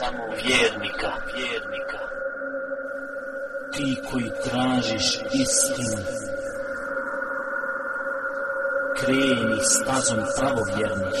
samo vjernika, vjernika. Ti koji tražiš istinu, kreni stazom pravovjernih.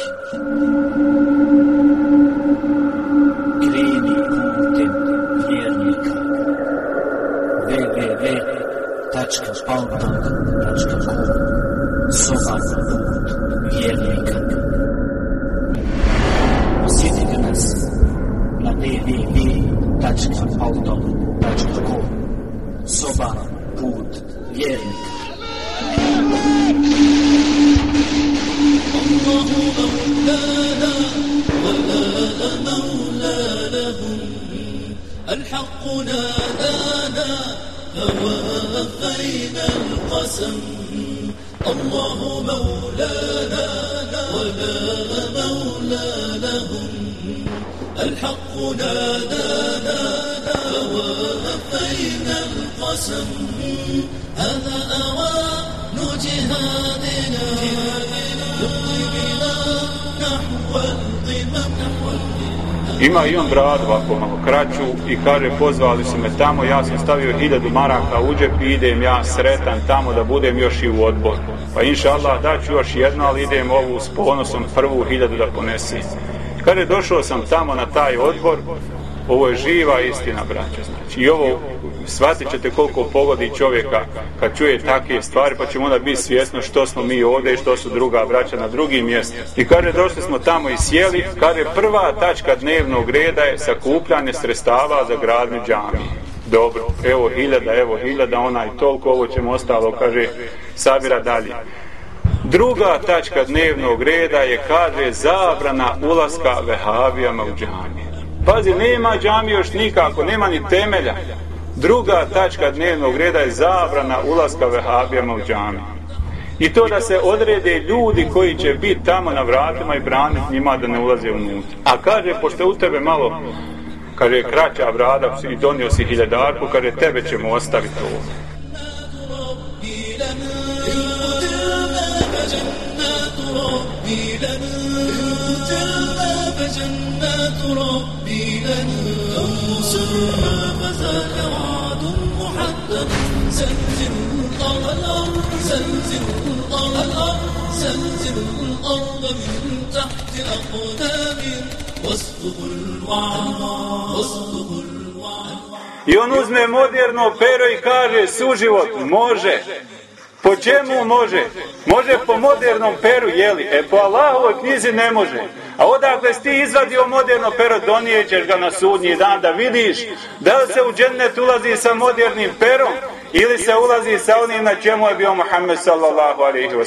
Ima i on bradu ovako malo kraću i kaže pozvali su me tamo, ja sam stavio hiljadu maraka u džep i idem ja sretan tamo da budem još i u odbor. Pa inša Allah daću još jedno, ali idem ovu s ponosom prvu hiljadu da ponesim. je došao sam tamo na taj odbor, ovo je živa istina braća znači i ovo shvatit ćete koliko pogodi čovjeka kad čuje takve stvari pa ćemo onda biti svjesno što smo mi ovdje i što su druga braća na drugim mjestima i kaže došli smo tamo i sjeli kaže prva tačka dnevnog reda je sakupljanje sredstava za gradnju džami dobro, evo hiljada, evo hiljada onaj toliko ovo ćemo ostalo kaže sabira dalje Druga tačka dnevnog reda je, kaže, zabrana ulaska vehavijama u džamije. Pazi, nema džamije još nikako, nema ni temelja. Druga tačka dnevnog reda je zabrana ulaska vehabijama u džami. I to da se odrede ljudi koji će biti tamo na vratima i braniti njima da ne ulaze unutra. A kaže, pošto u tebe malo, kaže, kraća vrada i donio si hiljadarku, kaže, tebe ćemo ostaviti ovo. فجنات ربي لنا لو سرنا فذاك وعد محدد زلزل الأرض زلزل الأرض زلزل الأرض من تحت أقدام واصدق الوعد واصدق الوعد I on uzme moderno pero i kaže suživot može. Po čemu može? Može po modernom peru, jeli? E po Allahovoj knjizi ne može. A odakle si ti izvadio moderno pero, donijećeš ga na sudnji dan da vidiš da li se u džennet ulazi sa modernim perom ili se ulazi sa onim na čemu je bio Muhammed sallallahu alaihi wa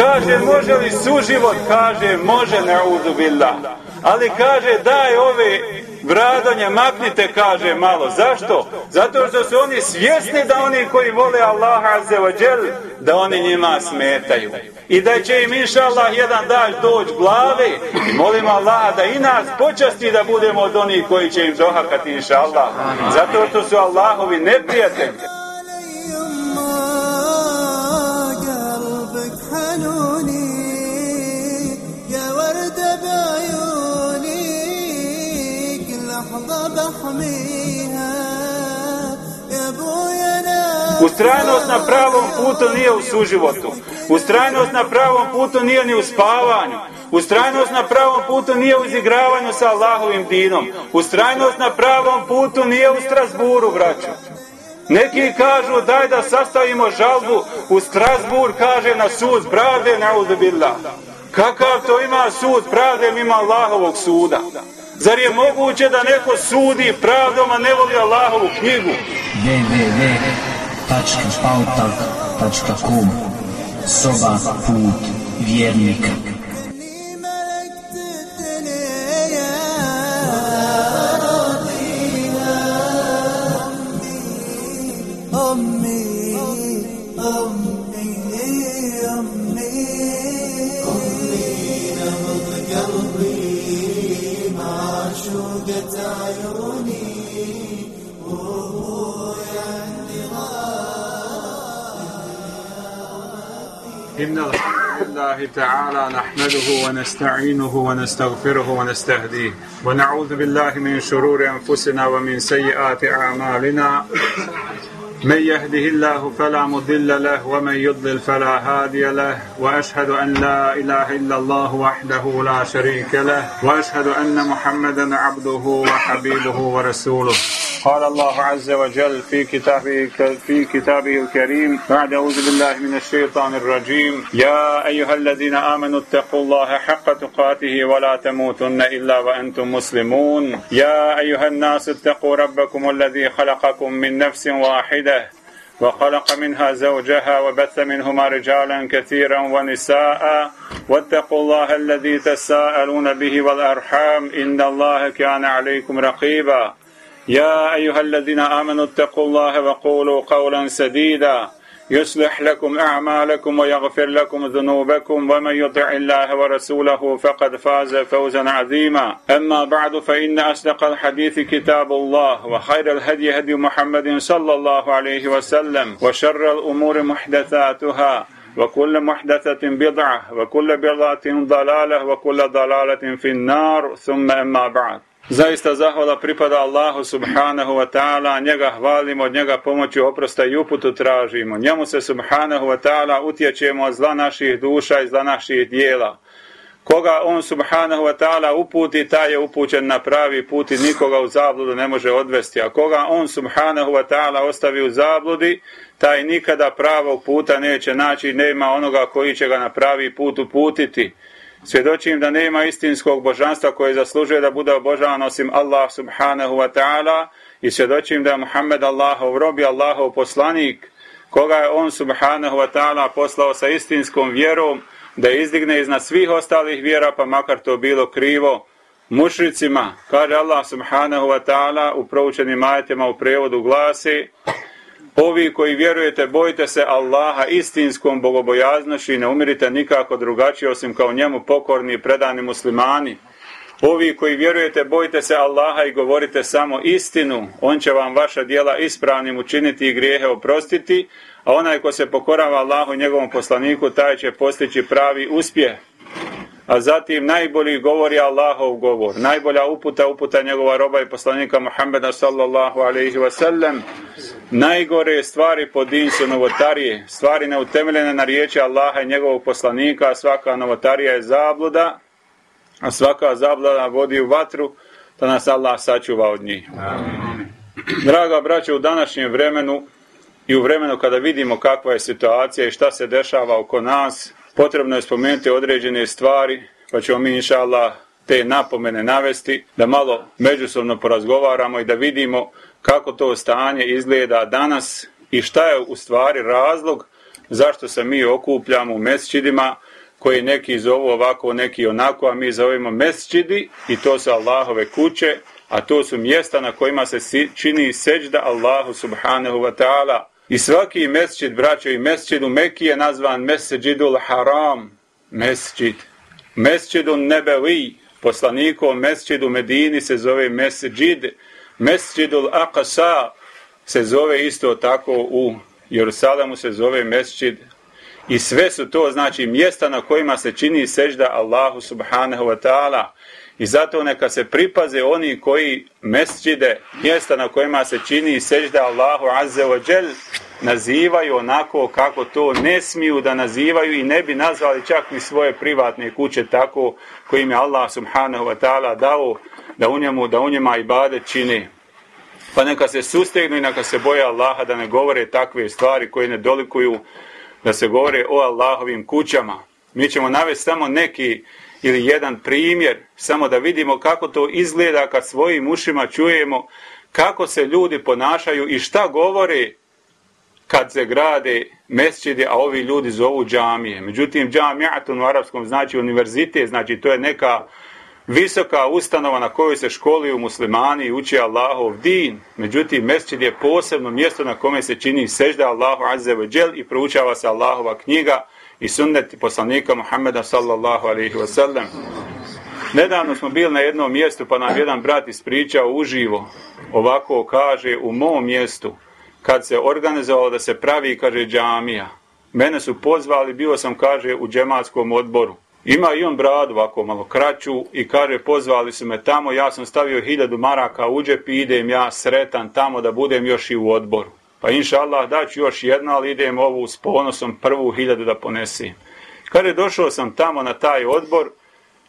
Kaže, može li suživot? Kaže, može, neuzu billah. Ali kaže, daj ove vradanje, maknite, kaže, malo. Zašto? Zato što su oni svjesni da oni koji vole Allaha džel, da oni njima smetaju. I da će im, inša Allah, jedan daž doć glave. I molim Allaha da i nas počasti da budemo od onih koji će im dohakati, inša Allah. Zato što su Allahovi neprijatelji. Ustrajnost na pravom putu nije u suživotu. Ustrajnost na pravom putu nije ni u spavanju. Ustrajnost na pravom putu nije u izigravanju sa Allahovim dinom. Ustrajnost na pravom putu nije u Strasburu, braćo. Neki kažu daj da sastavimo žalbu u Strasbur, kaže na sud pravde na uzubillah. Kakav to ima sud pravde mimo Allahovog suda? Zar je moguće da neko sudi pravdom, a ne voli Allahovu knjigu? www.pautak.com Soba put vjernika قلبي إن الحمد لله تعالى نحمده ونستعينه ونستغفره ونستهديه ونعوذ بالله من شرور أنفسنا ومن سيئات أعمالنا. من يهده الله فلا مضل له ومن يضلل فلا هادي له وأشهد أن لا إله إلا الله وحده لا شريك له وأشهد أن محمدا عبده وحبيبه ورسوله. قال الله عز وجل في كتابه في كتابه الكريم بعد أعوذ بالله من الشيطان الرجيم. يا أيها الذين آمنوا اتقوا الله حق تقاته ولا تموتن إلا وأنتم مسلمون. يا أيها الناس اتقوا ربكم الذي خلقكم من نفس واحدة وخلق منها زوجها وبث منهما رجالا كثيرا ونساء. واتقوا الله الذي تساءلون به والأرحام. إن الله كان عليكم رقيبا. يا أيها الذين آمنوا اتقوا الله وقولوا قولا سديدا. يصلح لكم أعمالكم ويغفر لكم ذنوبكم. ومن يطع الله ورسوله فقد فاز فوزا عظيما. أما بعد فإن أصدق الحديث كتاب الله وخير الهدي هدي محمد صلى الله عليه وسلم وشر الأمور محدثاتها وكل محدثة بضعة وكل بضعة ضلالة وكل ضلالة في النار. ثم أما بعد. Zaista zahvala pripada Allahu subhanahu wa ta'ala, njega hvalimo, od njega pomoću oprosta i uputu tražimo. Njemu se subhanahu wa ta'ala utječemo od zla naših duša i zla naših dijela. Koga on subhanahu wa ta'ala uputi, taj je upućen na pravi put i nikoga u zabludu ne može odvesti. A koga on subhanahu wa ta'ala ostavi u zabludi, taj nikada pravog puta neće naći, nema onoga koji će ga na pravi put uputiti. Svjedočim da nema istinskog božanstva koje zaslužuje da bude obožavan osim Allah subhanahu wa ta'ala i svjedočim da je Muhammed Allahov rob i Allahov poslanik koga je on subhanahu wa ta'ala poslao sa istinskom vjerom da izdigne iznad svih ostalih vjera pa makar to bilo krivo mušricima. Kaže Allah subhanahu wa ta'ala u proučenim ajetima u prevodu glasi Ovi koji vjerujete, bojite se Allaha istinskom bogobojaznošću i ne umirite nikako drugačije osim kao njemu pokorni i predani muslimani. Ovi koji vjerujete, bojite se Allaha i govorite samo istinu. On će vam vaša dijela ispravnim učiniti i grijehe oprostiti, a onaj ko se pokorava Allahu i njegovom poslaniku, taj će postići pravi uspjeh a zatim najbolji govor je Allahov govor. Najbolja uputa, uputa njegova roba i poslanika Muhammeda sallallahu alaihi wa sallam. Najgore stvari po din su novotarije, stvari neutemeljene na riječi Allaha i njegovog poslanika, a svaka novotarija je zabluda, a svaka zabluda vodi u vatru, da nas Allah sačuva od njih. Amin. Draga braće, u današnjem vremenu i u vremenu kada vidimo kakva je situacija i šta se dešava oko nas, potrebno je spomenuti određene stvari, pa ćemo mi inša Allah te napomene navesti, da malo međusobno porazgovaramo i da vidimo kako to stanje izgleda danas i šta je u stvari razlog zašto se mi okupljamo u mesčidima koji neki zovu ovako, neki onako, a mi zovemo mesčidi i to su Allahove kuće, a to su mjesta na kojima se čini seđda Allahu subhanahu wa ta'ala. I svaki mesčid, braćo, i mesčid u Mekiji je nazvan mesčidul haram, mesčid. Mesčidun nebevi, poslanikom mesčidu Medini se zove mesčid, mesčidul aqsa se zove isto tako u Jerusalemu se zove mesčid. I sve su to, znači, mjesta na kojima se čini sežda Allahu subhanahu wa ta'ala. I zato neka se pripaze oni koji mesčide, mjesta na kojima se čini sežda Allahu azze wa Đel, nazivaju onako kako to ne smiju da nazivaju i ne bi nazvali čak ni svoje privatne kuće tako kojim je Allah subhanahu wa ta'ala dao da u njemu, da u njema ibade čini. Pa neka se sustegnu i neka se boje Allaha da ne govore takve stvari koje ne dolikuju da se govore o Allahovim kućama. Mi ćemo navesti samo neki ili jedan primjer, samo da vidimo kako to izgleda kad svojim ušima čujemo kako se ljudi ponašaju i šta govore kad se grade mesčide, a ovi ljudi zovu džamije. Međutim, džamijatun u arapskom znači univerzitet, znači to je neka visoka ustanova na kojoj se školuju muslimani i uči Allahov din. Međutim, mesčid je posebno mjesto na kome se čini sežda Allahu azze ve džel i proučava se Allahova knjiga i sunneti poslanika Muhammeda sallallahu alaihi wa sallam. Nedavno smo bili na jednom mjestu pa nam jedan brat ispričao uživo. Ovako kaže u mom mjestu kad se organizovalo da se pravi, kaže, džamija. Mene su pozvali, bio sam, kaže, u džematskom odboru. Ima i on bradu ovako malo kraću i kaže pozvali su me tamo, ja sam stavio hiljadu maraka u džep i idem ja sretan tamo da budem još i u odboru. Pa inša Allah daću još jedno, ali idem ovu s ponosom prvu hiljadu da ponesim. Kada došao sam tamo na taj odbor,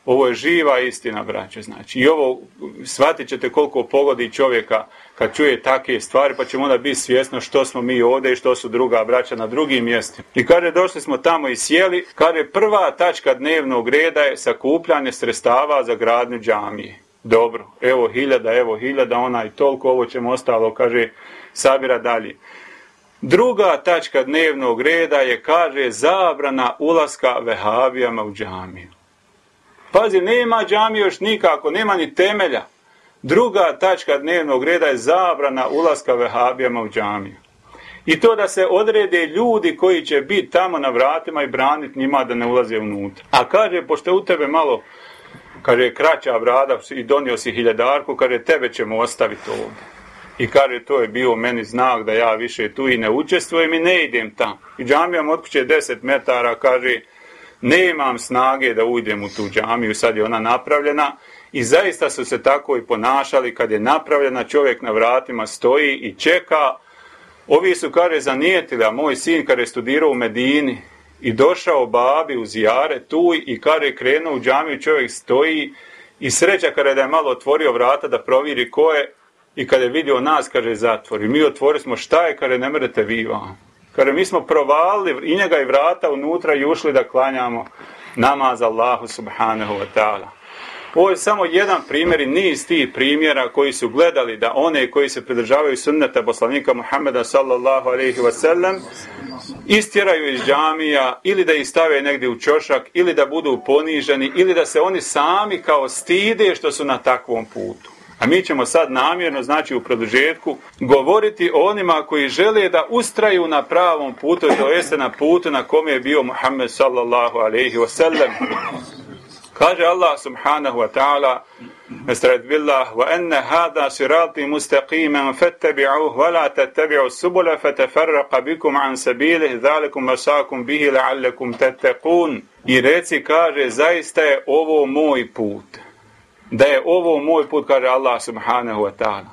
ovo je živa istina, braće, znači. I ovo, shvatit ćete koliko pogodi čovjeka kad čuje takve stvari, pa ćemo onda biti svjesno što smo mi ovdje i što su druga braća na drugim mjestima. I kada došli smo tamo i sjeli, kad je prva tačka dnevnog reda je sakupljanje sredstava za gradnju džamije. Dobro, evo hiljada, evo hiljada, ona i toliko, ovo ćemo ostalo, kaže, sabira dalje. Druga tačka dnevnog reda je, kaže, zabrana ulaska vehabijama u džamiju. Pazi, nema džamije još nikako, nema ni temelja. Druga tačka dnevnog reda je zabrana ulaska vehabijama u džamiju. I to da se odrede ljudi koji će biti tamo na vratima i braniti njima da ne ulaze unutra. A kaže, pošto u tebe malo, kaže, kraća brada i donio si hiljadarku, kaže, tebe ćemo ostaviti ovdje. I kaže, to je bio meni znak da ja više tu i ne učestvujem i ne idem tam. I džamijam od kuće 10 metara, kaže, nemam snage da ujdem u tu džamiju, sad je ona napravljena. I zaista su se tako i ponašali kad je napravljena, čovjek na vratima stoji i čeka. Ovi su, kaže, zanijetili, a moj sin, kada je studirao u Medini i došao babi u zijare tu i kada je krenuo u džamiju, čovjek stoji i sreća kada je malo otvorio vrata da proviri ko je, I kada je vidio nas, kaže, zatvori. Mi otvorili smo, šta je, kada ne merete vi vam? Kada mi smo provalili i njega i vrata unutra i ušli da klanjamo namaz Allahu subhanahu wa ta'ala. Ovo je samo jedan primjer i niz tih primjera koji su gledali da one koji se pridržavaju sunneta poslanika Muhammeda sallallahu alaihi wasallam istjeraju iz džamija ili da ih stave negdje u čošak ili da budu poniženi ili da se oni sami kao stide što su na takvom putu. A mi ćemo sad namjerno, znači u produžetku, govoriti o onima koji žele da ustraju na pravom putu, to jeste na putu na kome je bio Muhammed sallallahu alaihi wa sallam. Kaže Allah subhanahu wa ta'ala, Estred billah, wa enne hada sirati mustaqiman fattabi'uh, wa la tattabi'u subula fatafarraqa bikum an sabilih, zalikum masakum bihi la'allakum tattaqun. I reci, kaže, zaista je ovo moj put da je ovo moj put, kaže Allah subhanahu wa ta'ala.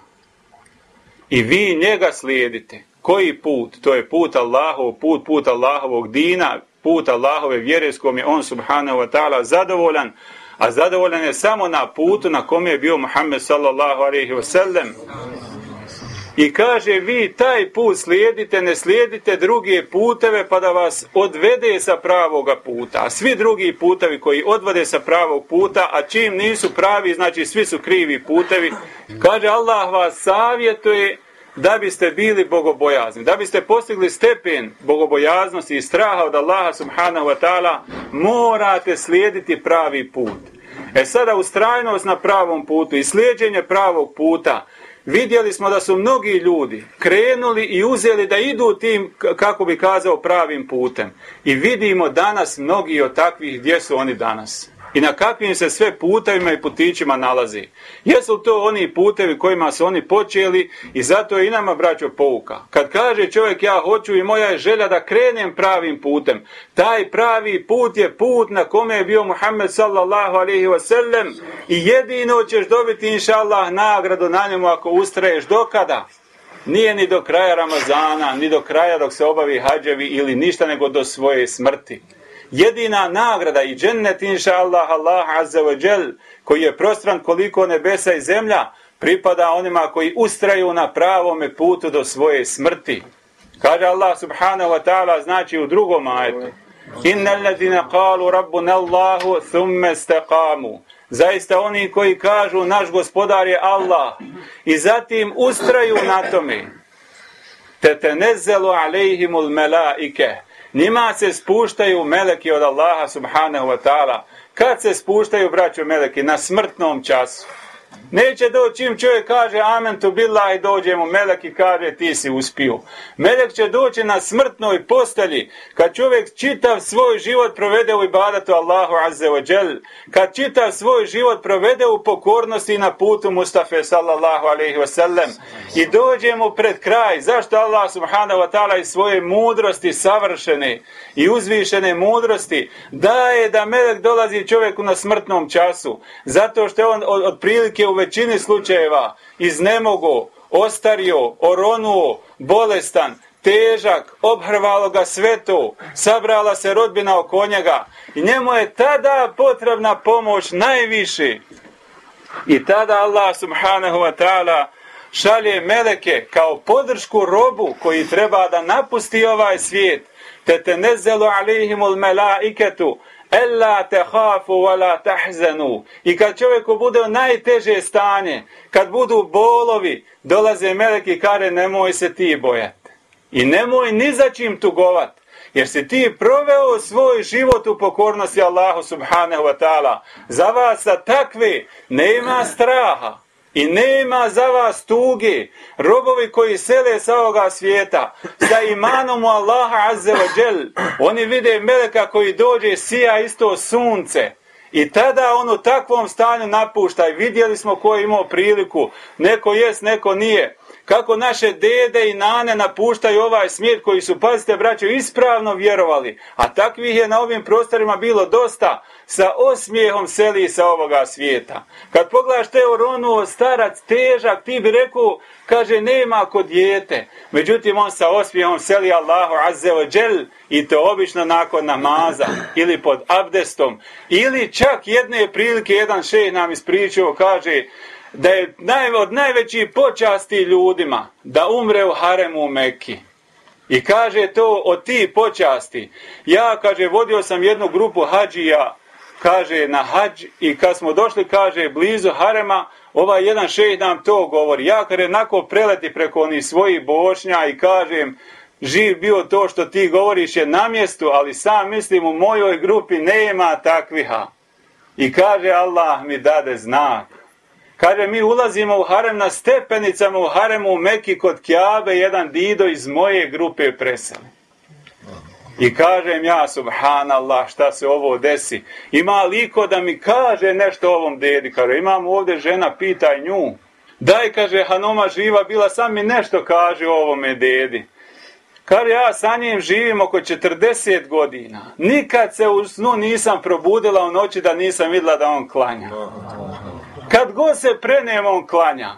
I vi njega slijedite. Koji put? To je put Allahov, put, put Allahovog dina, put Allahove vjere s kom je on subhanahu wa ta'ala zadovoljan, a zadovoljan je samo na putu na kome je bio Muhammed sallallahu alaihi wa sallam. I kaže, vi taj put slijedite, ne slijedite druge puteve pa da vas odvede sa pravoga puta. A svi drugi putevi koji odvode sa pravog puta, a čim nisu pravi, znači svi su krivi putevi, kaže Allah vas savjetuje da biste bili bogobojazni, da biste postigli stepen bogobojaznosti i straha od Allaha subhanahu wa ta'ala, morate slijediti pravi put. E sada ustrajnost na pravom putu i slijedjenje pravog puta, vidjeli smo da su mnogi ljudi krenuli i uzeli da idu tim, kako bi kazao, pravim putem. I vidimo danas mnogi od takvih, gdje su oni danas? I na kakvim se sve putevima i putićima nalazi. Jesu to oni putevi kojima su oni počeli i zato je i nama braćo pouka. Kad kaže čovjek ja hoću i moja je želja da krenem pravim putem, taj pravi put je put na kome je bio Muhammed sallallahu alaihi wasallam i jedino ćeš dobiti inša Allah nagradu na njemu ako ustraješ dokada. Nije ni do kraja Ramazana, ni do kraja dok se obavi hađevi ili ništa nego do svoje smrti jedina nagrada i džennet inša Allah, Allah azza wa džel, koji je prostran koliko nebesa i zemlja, pripada onima koji ustraju na pravome putu do svoje smrti. Kaže Allah subhanahu wa ta'ala, znači u drugom ajetu, Inna alladina qalu rabbuna Allahu thumma istaqamu. Zaista oni koji kažu naš gospodar je Allah i zatim ustraju na tome. Tetenezzelu alejhimul melaike njima se spuštaju meleki od Allaha subhanahu wa ta'ala. Kad se spuštaju, braćo meleki, na smrtnom času. Neće doći čim čovjek kaže amen tu billah i dođe mu melek i kaže ti si uspio. Melek će doći na smrtnoj postelji kad čovjek čitav svoj život provede u ibadatu Allahu azze wa džel. Kad čitav svoj život provede u pokornosti na putu Mustafa sallallahu alaihi wa sallam. I dođe mu pred kraj. Zašto Allah subhanahu wa ta'ala iz svoje mudrosti savršene i uzvišene mudrosti daje da melek dolazi čovjeku na smrtnom času. Zato što je on od, od prilike u većini slučajeva. Iznemogo, ostario, oronuo, bolestan, težak, obhrvalo ga sve to, sabrala se rodbina oko njega. I njemu je tada potrebna pomoć najviše. I tada Allah subhanahu wa ta'ala šalje meleke kao podršku robu koji treba da napusti ovaj svijet, te te nezelu alihimul melaiketu, Ella te hafu tahzanu. I kad čovjeku bude najteže stanje, kad budu bolovi, dolaze meleki i kare nemoj se ti bojati. I nemoj ni za čim tugovat. Jer si ti proveo svoj život u pokornosti Allahu subhanahu wa ta'ala. Za vas sa takve nema straha. I nema za vas tuge, robovi koji sele sa ovoga svijeta, sa imanom u Allaha azze wa džel, oni vide meleka koji dođe sija isto sunce. I tada on u takvom stanju napušta. I vidjeli smo ko je imao priliku, neko jest, neko nije kako naše dede i nane napuštaju ovaj smjer koji su, pazite braćo, ispravno vjerovali, a takvih je na ovim prostorima bilo dosta, sa osmijehom seli sa ovoga svijeta. Kad pogledaš te oronu, starac, težak, ti bi rekao, kaže, nema kod dijete. Međutim, on sa osmijehom seli Allahu azze wa džel i to obično nakon namaza ili pod abdestom. Ili čak jedne prilike, jedan šeh nam ispričao, kaže, da je naj, od najvećih počasti ljudima da umre u haremu u Mekki. I kaže to od ti počasti. Ja, kaže, vodio sam jednu grupu hađija, kaže, na hađ i kad smo došli, kaže, blizu harema, ovaj jedan šejh nam to govori. Ja, kaže, nako preleti preko onih svojih bošnja i kažem, živ bio to što ti govoriš je na mjestu, ali sam mislim u mojoj grupi nema takviha. I kaže, Allah mi dade znak. Kaže, mi ulazimo u harem na stepenicama u haremu u Meki kod Kjabe, jedan dido iz moje grupe preseli. I kažem ja, subhanallah, šta se ovo desi. Ima liko da mi kaže nešto ovom dedi. Kaže, imam ovdje žena, pitaj nju. Daj, kaže, Hanoma živa bila, sam mi nešto kaže o ovome dedi. Kaže, ja sa njim živim oko 40 godina. Nikad se u snu nisam probudila u noći da nisam vidjela da on klanja. Kad god se prenem, on klanja.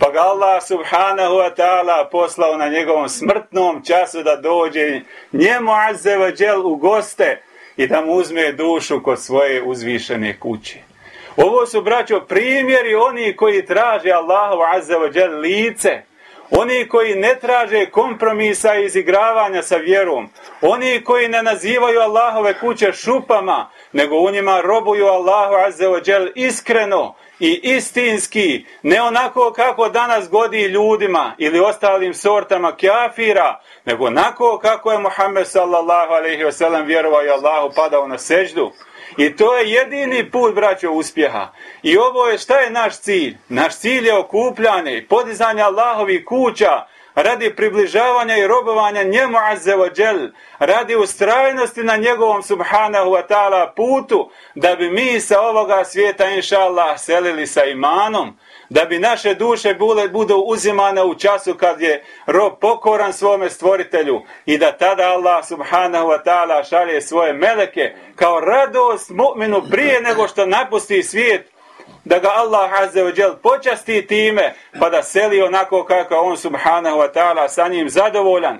Pa ga Allah subhanahu wa ta'ala poslao na njegovom smrtnom času da dođe njemu azze wa džel u goste i da mu uzme dušu kod svoje uzvišene kuće. Ovo su, braćo, primjeri oni koji traže Allahu azze wa džel lice. Oni koji ne traže kompromisa i izigravanja sa vjerom. Oni koji ne nazivaju Allahove kuće šupama, nego u njima robuju Allahu azze wa džel iskreno i istinski, ne onako kako danas godi ljudima ili ostalim sortama kafira, nego onako kako je Muhammed sallallahu alaihi wa sallam vjerovao i Allahu padao na seždu. I to je jedini put, braćo, uspjeha. I ovo je, šta je naš cilj? Naš cilj je okupljanje, podizanje Allahovi kuća, radi približavanja i robovanja njemu azze wa džel, radi ustrajnosti na njegovom subhanahu wa ta'ala putu, da bi mi sa ovoga svijeta, inša Allah, selili sa imanom, da bi naše duše bule, budu uzimane u času kad je rob pokoran svome stvoritelju i da tada Allah subhanahu wa ta'ala šalje svoje meleke kao radost mu'minu prije nego što napusti svijet da ga Allah azze wa džel počasti time, pa da seli onako kako on subhanahu wa ta'ala sa njim zadovoljan.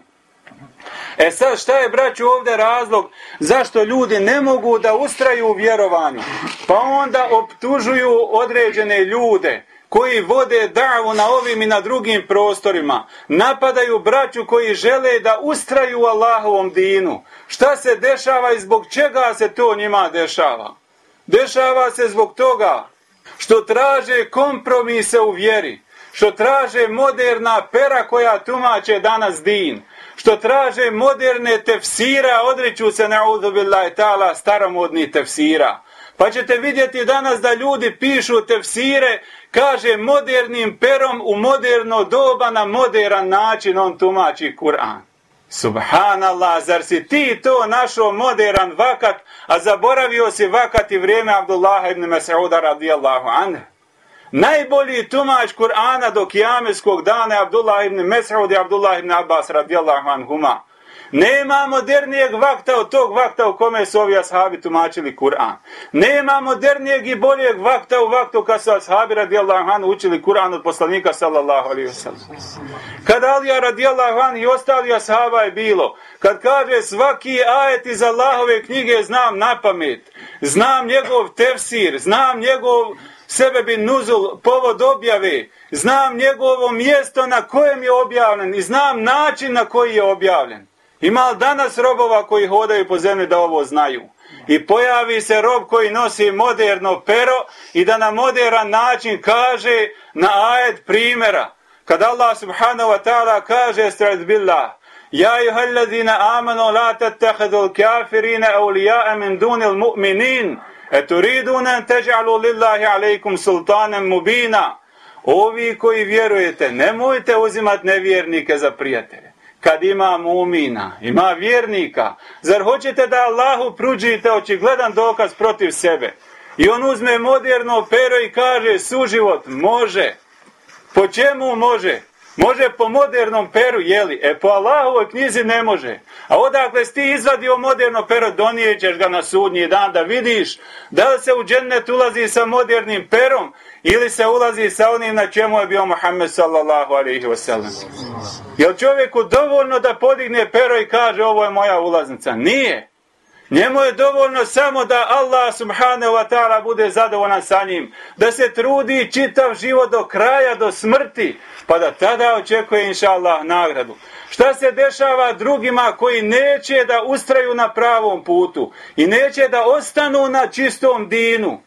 E sad šta je braću ovdje razlog zašto ljudi ne mogu da ustraju u vjerovanju? Pa onda optužuju određene ljude koji vode davu na ovim i na drugim prostorima. Napadaju braću koji žele da ustraju u Allahovom dinu. Šta se dešava i zbog čega se to njima dešava? Dešava se zbog toga što traže kompromise u vjeri, što traže moderna pera koja tumače danas din, što traže moderne tefsira, odreću se na uzubillahi ta'ala staromodni tefsira. Pa ćete vidjeti danas da ljudi pišu tefsire, kaže modernim perom u moderno doba na modern način on tumači Kur'an. Subhanallah, zar si ti to našo modern vakat, a zaboravio si vakat i vrijeme Abdullah ibn Mas'uda radijallahu anhu. Najbolji tumač Kur'ana do kijameskog dana je Abdullah ibn Mas'ud i Abdullah ibn Abbas radijallahu anhuma. Nema modernijeg vakta od tog vakta u kome su ovi ashabi tumačili Kur'an. Nema modernijeg i boljeg vakta u vaktu kad su ashabi radijallahu anhu učili Kur'an od poslanika sallallahu alaihi wasallam. Kad Alija radijallahu anhu i ostali ashaba je bilo, kad kaže svaki ajet iz Allahove knjige znam na pamet, znam njegov tefsir, znam njegov sebe bi nuzul povod objave, znam njegovo mjesto na kojem je objavljen i znam način na koji je objavljen. Ima li danas robova koji hodaju po zemlji da ovo znaju? I pojavi se rob koji nosi moderno pero i da na modern način kaže na ajed primjera. Kad Allah subhanahu wa ta'ala kaže strad billah Ja i halladina amanu la tattahidu kafirina awliya'a min dunil mu'minin eturiduna an teđa'lu lillahi alaikum sultanem mubina. Ovi koji vjerujete, nemojte uzimati nevjernike za prijatelje kad ima mumina, ima vjernika, zar hoćete da Allahu pruđite očigledan dokaz protiv sebe? I on uzme moderno pero i kaže suživot, može. Po čemu može? Može po modernom peru, jeli? E po Allahovoj knjizi ne može. A odakle si ti izvadio moderno pero, donijećeš ga na sudnji dan da vidiš da li se u džennet ulazi sa modernim perom ili se ulazi sa onim na čemu je bio Muhammed sallallahu alaihi wasallam. Je li čovjeku dovoljno da podigne pero i kaže ovo je moja ulaznica? Nije. Njemu je dovoljno samo da Allah subhanahu wa ta'ala bude zadovoljan sa njim, da se trudi čitav život do kraja, do smrti, pa da tada očekuje inša Allah nagradu. Šta se dešava drugima koji neće da ustraju na pravom putu i neće da ostanu na čistom dinu?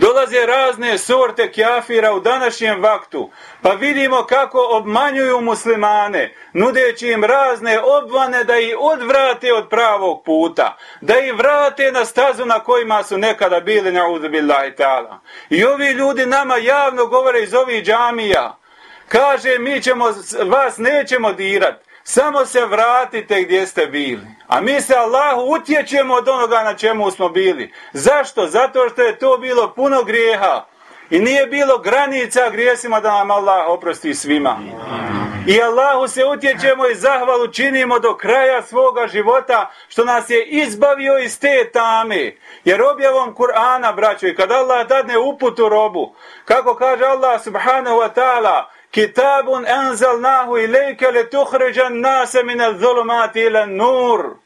Dolaze razne sorte kjafira u današnjem vaktu, pa vidimo kako obmanjuju muslimane, nudeći im razne obvane da ih odvrate od pravog puta, da ih vrate na stazu na kojima su nekada bili na uzbillahi ta'ala. I ovi ljudi nama javno govore iz ovih džamija, kaže mi ćemo, vas nećemo dirati, Samo se vratite gdje ste bili. A mi se Allahu utječemo od onoga na čemu smo bili. Zašto? Zato što je to bilo puno grijeha. I nije bilo granica grijesima da nam Allah oprosti svima. I Allahu se utječemo i zahvalu činimo do kraja svoga života što nas je izbavio iz te tame. Jer objavom Kur'ana, braćo, i kad Allah dadne uputu robu, kako kaže Allah subhanahu wa ta'ala, kitabun anzalnahu ilayka le tuhređan min adh-dhulumati ila an-nur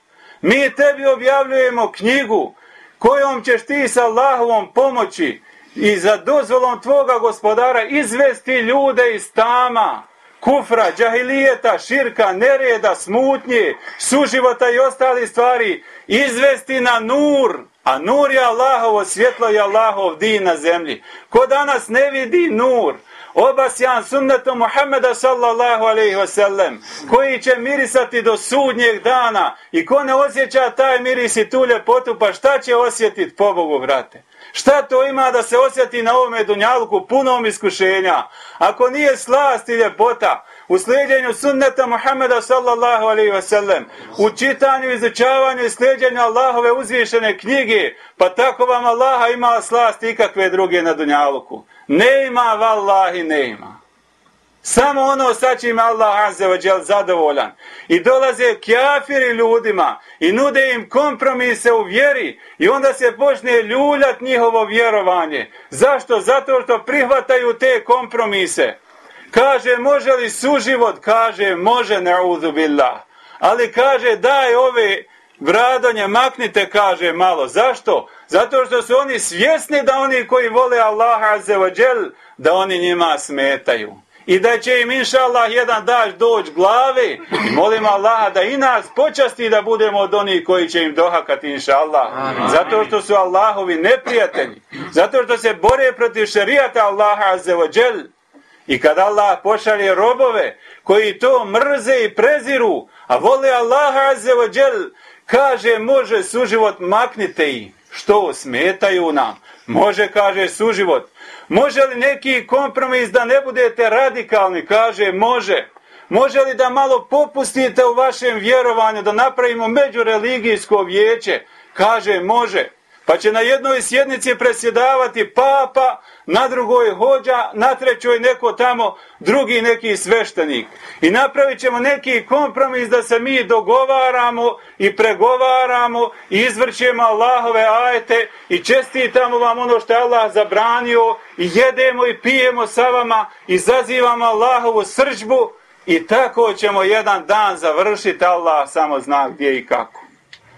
mi tebi objavljujemo knjigu kojom ćeš ti sa Allahovom pomoći i za dozvolom tvoga gospodara izvesti ljude iz tama kufra, džahilijeta, širka, nereda, smutnje, suživota i ostali stvari izvesti na nur. A nur je Allahovo svjetlo i Allahov din na zemlji. Ko danas ne vidi nur, obasjan sunnetom Muhammeda sallallahu alaihi wasallam, koji će mirisati do sudnjeg dana i ko ne osjeća taj miris i tu ljepotu, pa šta će osjetit po Bogu, brate? Šta to ima da se osjeti na ovome dunjalku punom iskušenja? Ako nije slast i ljepota, u slijedjenju sunneta Muhammeda sallallahu alaihi ve sellem, u čitanju, izučavanju i slijedjenju Allahove uzvišene knjige, pa tako vam Allaha ima slast ikakve druge na dunjaluku. Ne ima, vallahi, ne ima. Samo ono sa čim Allah azze wa džel zadovoljan. I dolaze kjafiri ljudima i nude im kompromise u vjeri i onda se počne ljuljat njihovo vjerovanje. Zašto? Zato što prihvataju te kompromise. Kaže, može li suživot? Kaže, može, ne'udhu billah. Ali kaže, daj ove vradanje, maknite, kaže, malo. Zašto? Zato što su oni svjesni da oni koji vole Allaha azze wa džel, da oni njima smetaju i da će im inša Allah jedan daž doć glave i molim Allaha da i nas počasti da budemo od onih koji će im dohakati inša Allah zato što su Allahovi neprijatelji zato što se bore protiv šarijata Allaha azzawajal i kad Allah pošalje robove koji to mrze i preziru a vole Allaha azzawajal kaže može suživot maknite ih Što smetaju nam? Može, kaže, suživot. Može li neki kompromis da ne budete radikalni? Kaže, može. Može li da malo popustite u vašem vjerovanju, da napravimo međureligijsko vijeće? Kaže, može. Pa će na jednoj sjednici presjedavati papa, na drugoj hođa, na trećoj neko tamo, drugi neki sveštenik. I napravit ćemo neki kompromis da se mi dogovaramo i pregovaramo i izvrćemo Allahove ajete i čestitamo vam ono što je Allah zabranio i jedemo i pijemo sa vama i zazivamo Allahovu srđbu i tako ćemo jedan dan završiti Allah samo zna gdje i kako.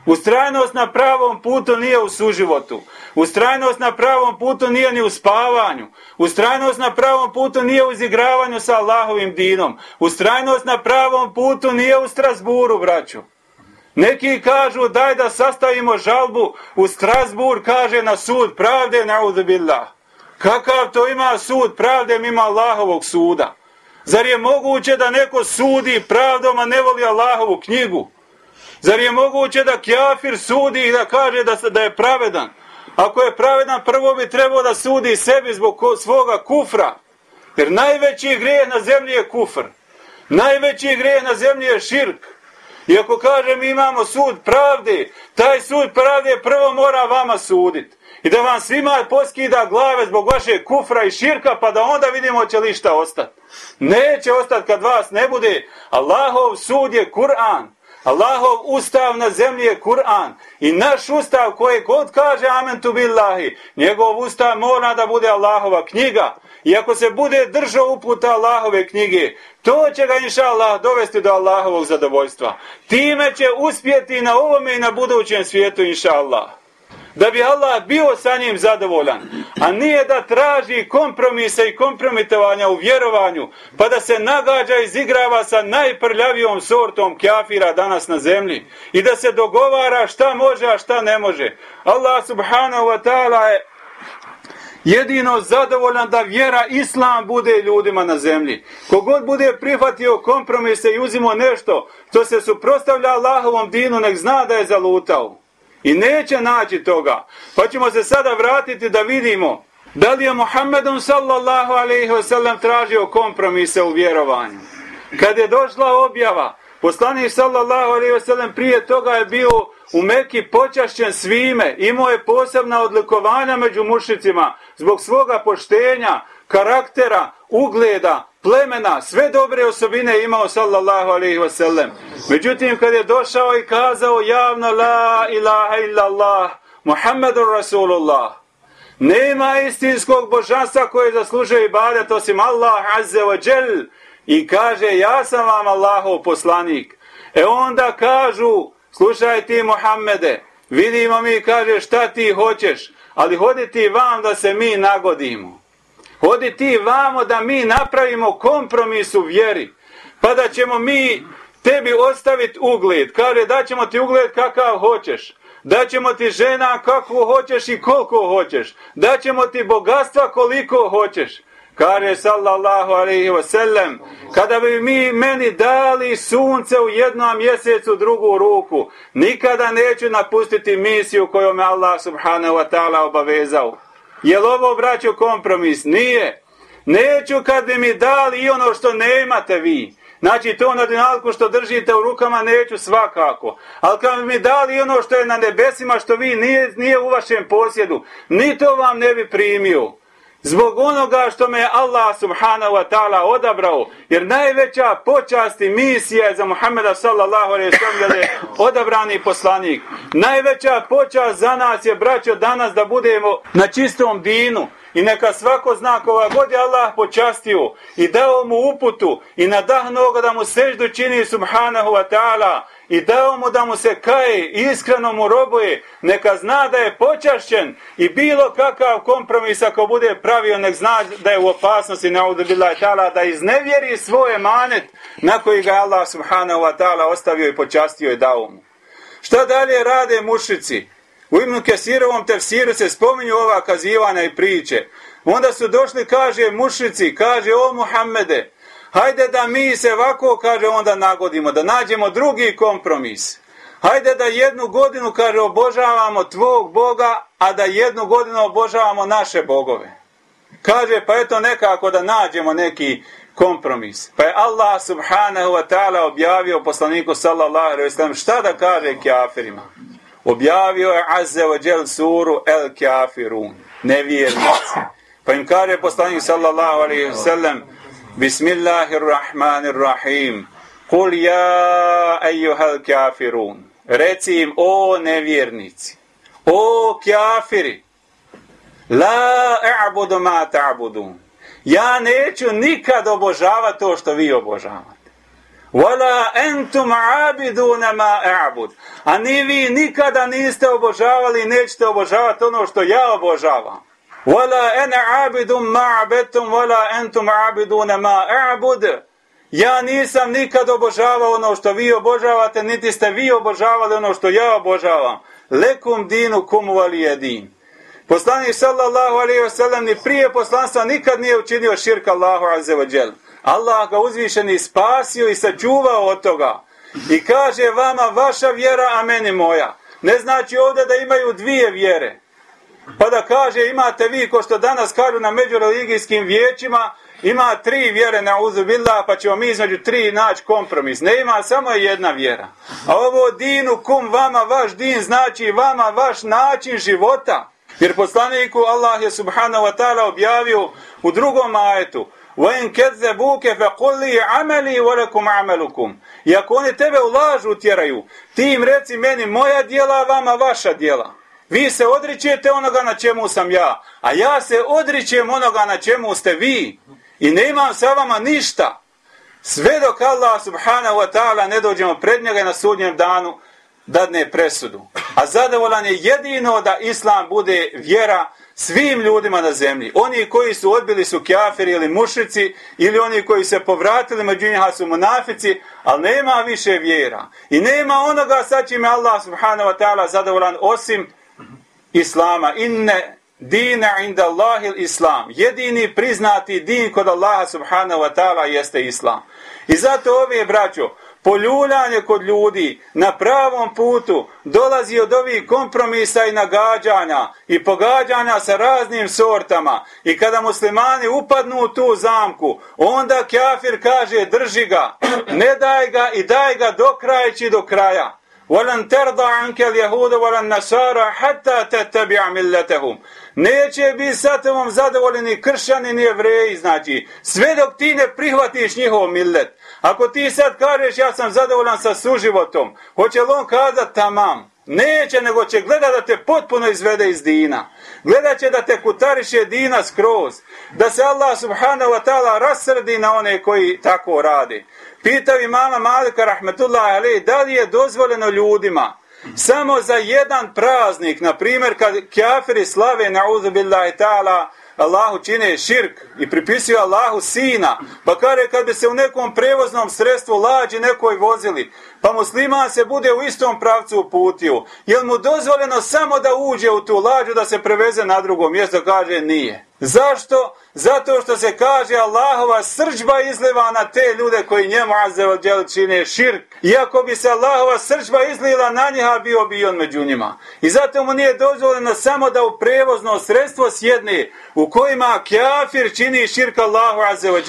Ustrajnost na pravom putu nije u suživotu. Ustrajnost na pravom putu nije ni u spavanju. Ustrajnost na pravom putu nije u izigravanju sa Allahovim dinom. Ustrajnost na pravom putu nije u Strasburu, braću. Neki kažu daj da sastavimo žalbu u Strasbur, kaže na sud pravde, naudzubillah. Kakav to ima sud pravde mimo Allahovog suda? Zar je moguće da neko sudi pravdom, a ne voli Allahovu knjigu? Zar je moguće da kjafir sudi i da kaže da, da je pravedan? Ako je pravedan, prvo bi trebao da sudi sebi zbog svoga kufra. Jer najveći grijeh na zemlji je kufr. Najveći grijeh na zemlji je širk. I ako kaže mi imamo sud pravde, taj sud pravde prvo mora vama suditi. I da vam svima poskida glave zbog vaše kufra i širka, pa da onda vidimo će li šta ostati. Neće ostati kad vas ne bude. Allahov sud je Kur'an. Allahov ustav na zemlji je Kur'an. I naš ustav koji god kaže amen tu billahi, njegov ustav mora da bude Allahova knjiga. I ako se bude držao uputa Allahove knjige, to će ga inša Allah dovesti do Allahovog zadovoljstva. Time će uspjeti na ovome i na budućem svijetu inša Allah da bi Allah bio sa njim zadovoljan, a nije da traži kompromise i kompromitovanja u vjerovanju, pa da se nagađa i izigrava sa najprljavijom sortom kjafira danas na zemlji i da se dogovara šta može, a šta ne može. Allah subhanahu wa ta'ala je jedino zadovoljan da vjera Islam bude ljudima na zemlji. Kogod bude prihvatio kompromise i uzimo nešto, to se suprostavlja Allahovom dinu, nek zna da je zalutao. I neće naći toga. Pa ćemo se sada vratiti da vidimo da li je Muhammedun sallallahu alaihi wa sallam tražio kompromise u vjerovanju. Kad je došla objava, poslanik sallallahu alaihi wa sallam prije toga je bio u Meki počašćen svime, imao je posebna odlikovanja među mušicima zbog svoga poštenja, karaktera, ugleda, plemena, sve dobre osobine imao sallallahu alaihi wasallam. Međutim, kad je došao i kazao javno la ilaha illallah, Muhammedur Rasulullah, nema istinskog božanstva koje zaslužuje ibadet osim Allah azze wa džel i kaže ja sam vam Allahov poslanik. E onda kažu, slušaj ti Muhammede, vidimo mi kaže šta ti hoćeš, ali hodi ti vam da se mi nagodimo. Odi ti vamo da mi napravimo kompromis u vjeri. Pa da ćemo mi tebi ostaviti ugled. Kaže da ćemo ti ugled kakav hoćeš. Da ćemo ti žena kakvu hoćeš i koliko hoćeš. Da ćemo ti bogatstva koliko hoćeš. Kaže sallallahu alaihi wasallam, kada bi mi meni dali sunce u jednom mjesecu drugu ruku, nikada neću napustiti misiju koju me Allah subhanahu wa ta'ala obavezao. Je li ovo, braćo, kompromis? Nije. Neću kad bi mi dali i ono što nemate vi. Znači, to na dinalku što držite u rukama neću svakako. Ali kad bi mi dali ono što je na nebesima, što vi nije, nije u vašem posjedu, ni to vam ne bi primio zbog onoga što me Allah subhanahu wa ta'ala odabrao, jer najveća počast i misija je za Muhammeda sallallahu alaihi sallam je odabrani poslanik. Najveća počast za nas je, braćo, danas da budemo na čistom dinu i neka svako zna koga god je Allah počastio i dao mu uputu i nadahnuo ga da mu seždu čini subhanahu wa ta'ala, i dao mu da mu se kaje, iskreno mu robuje, neka zna da je počašćen i bilo kakav kompromis ako bude pravio, nek zna da je u opasnosti na udubila ta'ala, da iznevjeri svoje manet na koji ga Allah subhanahu wa ta'ala ostavio i počastio i dao mu. Šta dalje rade mušici? U Ibnu Kesirovom tefsiru se spominju ova kazivana i priče. Onda su došli, kaže mušici, kaže o Muhammede, Hajde da mi se ovako, kaže, onda nagodimo, da nađemo drugi kompromis. Hajde da jednu godinu, kaže, obožavamo tvog Boga, a da jednu godinu obožavamo naše bogove. Kaže, pa eto nekako da nađemo neki kompromis. Pa je Allah subhanahu wa ta'ala objavio poslaniku sallallahu alaihi wa sallam šta da kaže kjafirima. Objavio je azze wa džel suru el kjafirun, nevjernici. Pa im kaže poslanik sallallahu alaihi wa sallam Bismillahirrahmanirrahim. Kul ja ejuhal kjafirun. Reci im, o nevjernici, o kafiri la a'budu ma ta'budun. Ja neću nikad obožavati to što vi obožavate. Wala entum abiduna ma a'bud. A ni vi nikada niste obožavali i nećete obožavati ono što ja obožavam. Wala ena abidum ma abetum, wala entum abiduna ma a'bud. Ja nisam nikad obožavao ono što vi obožavate, niti ste vi obožavali ono što ja obožavam. Lekum dinu kum vali jedin. Poslanik sallallahu alaihi wa sallam ni prije poslanstva nikad nije učinio širka Allahu azze wa džel. Allah ga uzvišeni spasio i sačuvao od toga. I kaže vama vaša vjera, a meni moja. Ne znači ovdje da imaju dvije vjere. Pa da kaže imate vi, ko što danas kažu na međureligijskim vijećima, ima tri vjere na uzubillah, pa ćemo mi između tri naći kompromis. Ne ima samo jedna vjera. A ovo dinu kum vama, vaš din znači vama vaš način života. Jer poslaniku Allah je subhanahu wa ta'ala objavio u drugom ajetu وَإِنْ كَذَّبُوكَ فَقُلْ لِي عَمَلِي وَلَكُمْ عَمَلُكُمْ I ako oni tebe u lažu utjeraju, ti im reci meni moja dijela, vama vaša dijela. Vi se odričete onoga na čemu sam ja, a ja se odričem onoga na čemu ste vi. I ne imam sa vama ništa. Sve dok Allah subhanahu wa ta'ala ne dođemo pred njega na sudnjem danu, dadne presudu. A zadovoljan je jedino da Islam bude vjera svim ljudima na zemlji. Oni koji su odbili su kjafiri ili mušici, ili oni koji se povratili među njiha su munafici, ali nema više vjera. I nema onoga sa čime Allah subhanahu wa ta'ala zadovoljan osim Islama. Inne dina inda Allahil Islam. Jedini priznati din kod Allaha subhanahu wa ta'ala jeste Islam. I zato ove braćo, poljuljanje kod ljudi na pravom putu dolazi od ovih kompromisa i nagađanja i pogađanja sa raznim sortama. I kada muslimani upadnu u tu zamku, onda kafir kaže drži ga, ne daj ga i daj ga do krajeći do kraja. وَلَنْ تَرْضَ عَنْكَ الْيَهُودَ وَلَنْ نَسَارَ حَتَّى تَتَّبِعَ مِلَّتَهُمْ Neće biti sa tebom zadovoljeni kršćani ni jevreji, znači, sve dok ti ne prihvatiš njihov millet. Ako ti sad kažeš ja sam zadovoljan sa suživotom, hoće li on kazat tamam? Neće, nego će gleda da te potpuno izvede iz dina. Gledat će da te kutariše dina skroz. Da se Allah subhanahu wa ta'ala rasrdi na one koji tako rade. Pitao imama Malika rahmetullahi alaih, da li je dozvoljeno ljudima samo za jedan praznik, na primjer kad kafiri slave na uzubillahi ta'ala, Allahu čine širk i pripisuju Allahu sina, pa kare kad bi se u nekom prevoznom sredstvu lađi nekoj vozili, pa musliman se bude u istom pravcu uputio, je mu dozvoljeno samo da uđe u tu lađu da se preveze na drugo mjesto, kaže nije. Zašto? Zato što se kaže Allahova srđba izliva na te ljude koji njemu azzeo djel čine širk. Iako bi se Allahova srđba izlila na njiha, bio bi on među njima. I zato mu nije dozvoljeno samo da u prevozno sredstvo sjedne u kojima kjafir čini širk Allahu azzeo.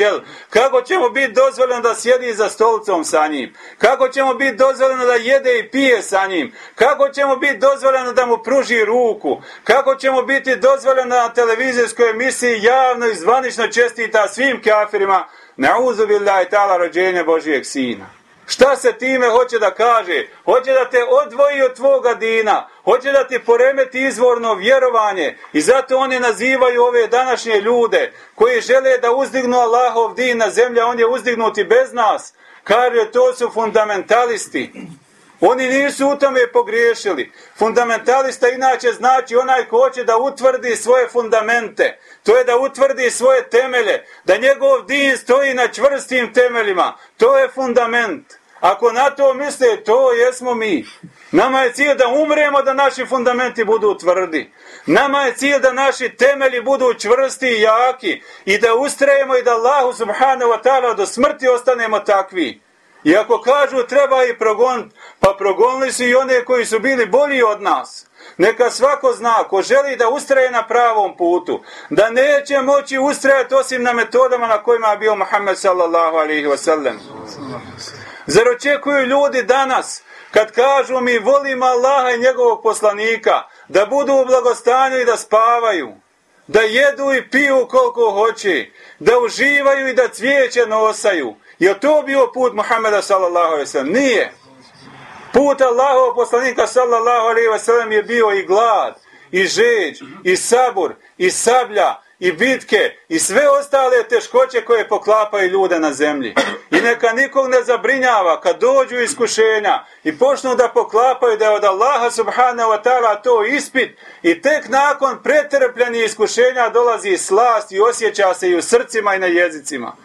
Kako će mu biti dozvoljeno da sjedi za stolicom sa njim? Kako će mu biti dozvoljeno da jede i pije sa njim? Kako će mu biti dozvoljeno da mu pruži ruku? Kako će mu biti dozvoljeno na televizijskoj emisiji javno i zvanično čestita svim kafirima na uzubillah i tala rođenja Božijeg sina. Šta se time hoće da kaže? Hoće da te odvoji od tvoga dina, hoće da ti poremeti izvorno vjerovanje i zato oni nazivaju ove današnje ljude koji žele da uzdignu Allahov din na zemlja, on je uzdignuti bez nas. Kaže, to su fundamentalisti. Oni nisu u tome pogriješili. Fundamentalista inače znači onaj ko hoće da utvrdi svoje fundamente. To je da utvrdi svoje temelje. Da njegov din stoji na čvrstim temeljima. To je fundament. Ako na to misle, to jesmo mi. Nama je cilj da umremo da naši fundamenti budu tvrdi. Nama je cilj da naši temelji budu čvrsti i jaki. I da ustrajemo i da Allahu subhanahu wa ta'ala do smrti ostanemo takvi. I ako kažu treba i progon, pa progonili su i one koji su bili bolji od nas. Neka svako zna, ko želi da ustraje na pravom putu, da neće moći ustrajati osim na metodama na kojima je bio Muhammed sallallahu alaihi wasallam. Zar očekuju ljudi danas, kad kažu mi volimo Allaha i njegovog poslanika, da budu u blagostanju i da spavaju, da jedu i piju koliko hoće, da uživaju i da cvijeće nosaju. Je to bio put Muhammeda sallallahu alaihi wasallam? Nije. Put Allahov poslanika sallallahu alaihi wasallam je bio i glad, i žeđ, i sabur, i sablja, i bitke, i sve ostale teškoće koje poklapaju ljude na zemlji. I neka nikog ne zabrinjava kad dođu iskušenja i počnu da poklapaju da je od Allaha subhanahu wa ta'ala to ispit i tek nakon pretrpljenih iskušenja dolazi slast i osjeća se i u srcima i na jezicima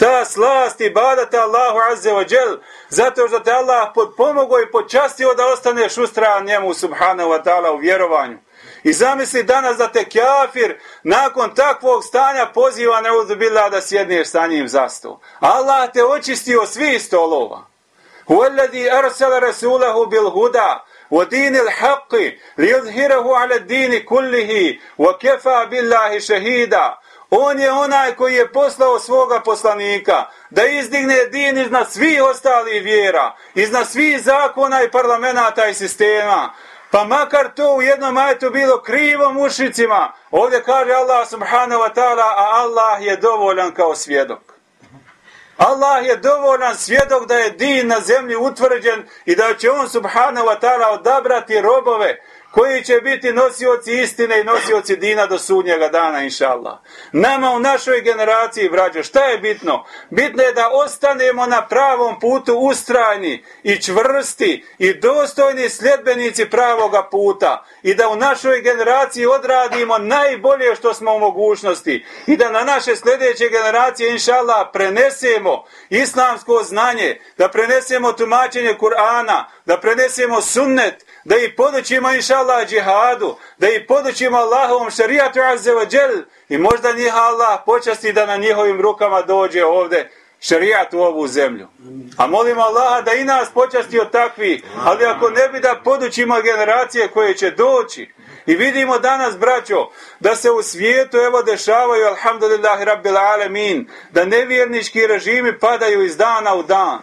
ta slast i badata Allahu azze wa džel, zato što te Allah podpomogo i počastio da ostaneš ustrajan njemu subhanahu wa ta'ala u vjerovanju. I zamisli danas da te kafir nakon takvog stanja poziva neuzubila da sjedneš sa njim za stol. Allah te očistio svih stolova. Huvalladhi arsala rasulahu bil huda wa dinil haqqi li yuzhirahu ala dini kullihi wa kefa billahi šehida. On je onaj koji je poslao svoga poslanika da izdigne din iznad svih ostalih vjera, iznad svih zakona i parlamenta i sistema. Pa makar to u jednom ajetu bilo krivo mušicima, ovdje kaže Allah subhanahu wa ta'ala, a Allah je dovoljan kao svjedok. Allah je dovoljan svjedok da je din na zemlji utvrđen i da će on subhanahu wa ta'ala odabrati robove koji će biti nosioci istine i nosioci dina do sudnjega dana, inša Allah. Nama u našoj generaciji, brađo, šta je bitno? Bitno je da ostanemo na pravom putu ustrajni i čvrsti i dostojni sljedbenici pravoga puta i da u našoj generaciji odradimo najbolje što smo u mogućnosti i da na naše sljedeće generacije, inša Allah, prenesemo islamsko znanje, da prenesemo tumačenje Kur'ana, da prenesemo sunnet, da ih podučimo inša Allah džihadu, da ih podučimo Allahovom šarijatu azze wa džel i možda njih Allah počasti da na njihovim rukama dođe ovde šarijat u ovu zemlju. A molimo Allaha da i nas počasti od takvi, ali ako ne bi da podučimo generacije koje će doći, I vidimo danas, braćo, da se u svijetu evo dešavaju, alhamdulillahi rabbil alemin, da nevjernički režimi padaju iz dana u dan.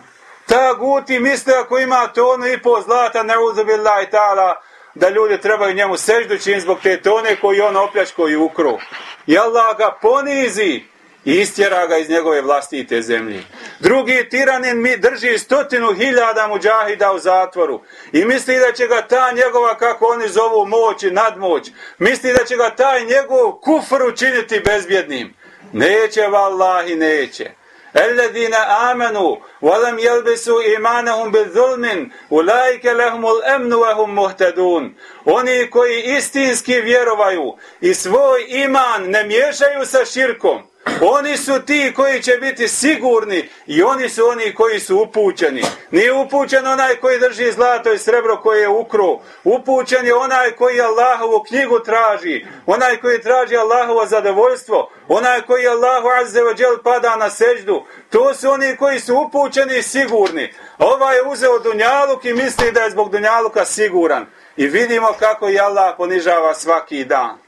Ta guti misle ako ima tonu i po zlata, ne uzubila i ta'ala, da ljudi trebaju njemu seždu čin zbog te tone koji on opljačko i ukru. I Allah ga ponizi i istjera ga iz njegove vlastite zemlje. Drugi tiranin mi drži stotinu hiljada muđahida u zatvoru i misli da će ga ta njegova, kako oni zovu, moć i nadmoć, misli da će ga taj njegov kufr učiniti bezbjednim. Neće, vallahi, neće. Alladhina amanu wa lam yalbisu imanahum bizulmin ulaika lahumul amn wa hum muhtadun. Oni koji istinski vjerovaju i svoj iman ne miješaju sa širkom Oni su ti koji će biti sigurni i oni su oni koji su upućeni. Nije upućen onaj koji drži zlato i srebro koje je ukru. Upućen je onaj koji Allahovu knjigu traži. Onaj koji traži Allahovo zadovoljstvo. Onaj koji Allahu azze wa džel pada na seždu. To su oni koji su upućeni i sigurni. Ova je uzeo Dunjaluk i misli da je zbog Dunjaluka siguran. I vidimo kako je Allah ponižava svaki dan.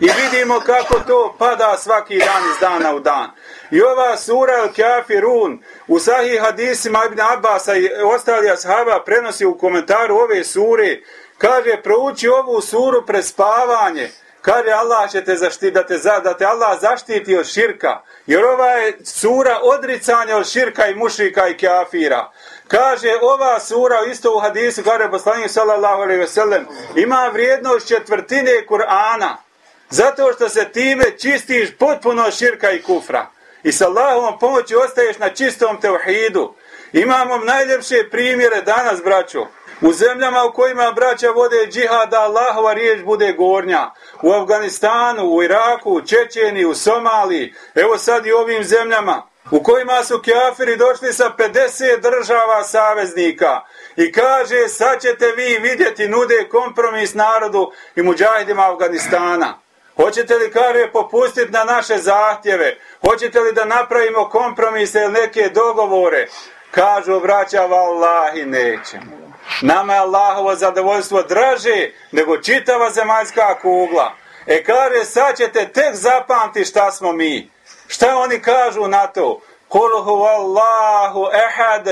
I vidimo kako to pada svaki dan iz dana u dan. I ova sura El Kafirun u sahih hadisima Ibn Abbasa i ostali ashaba prenosi u komentaru ove sure, kaže prouči ovu suru pre spavanje, kaže Allah će te zaštiti, da te, za, da te Allah zaštiti od širka. Jer ova je sura odricanja od širka i mušika i kafira. Kaže ova sura isto u hadisu, kaže poslanik sallallahu alaihi ve sellem, ima vrijednost četvrtine Kur'ana. Zato što se time čistiš potpuno širka i kufra. I sa Allahovom pomoći ostaješ na čistom tevhidu. Imamo najljepše primjere danas, braćo. U zemljama u kojima braća vode džihada, Allahova riječ bude gornja. U Afganistanu, u Iraku, u Čečeni, u Somaliji. Evo sad i ovim zemljama u kojima su kjafiri došli sa 50 država saveznika. I kaže, sad ćete vi vidjeti nude kompromis narodu i muđahidima Afganistana. Hoćete li, kaže, popustiti na naše zahtjeve? Hoćete li da napravimo kompromise ili neke dogovore? Kažu, braća, vallahi, nećemo. Nama je Allahovo zadovoljstvo draže nego čitava zemaljska kugla. E kaže, sad ćete tek zapamti šta smo mi. Šta oni kažu na to? Kul huvallahu ehad.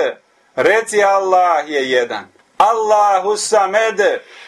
Reci Allah je jedan. Allahu samed.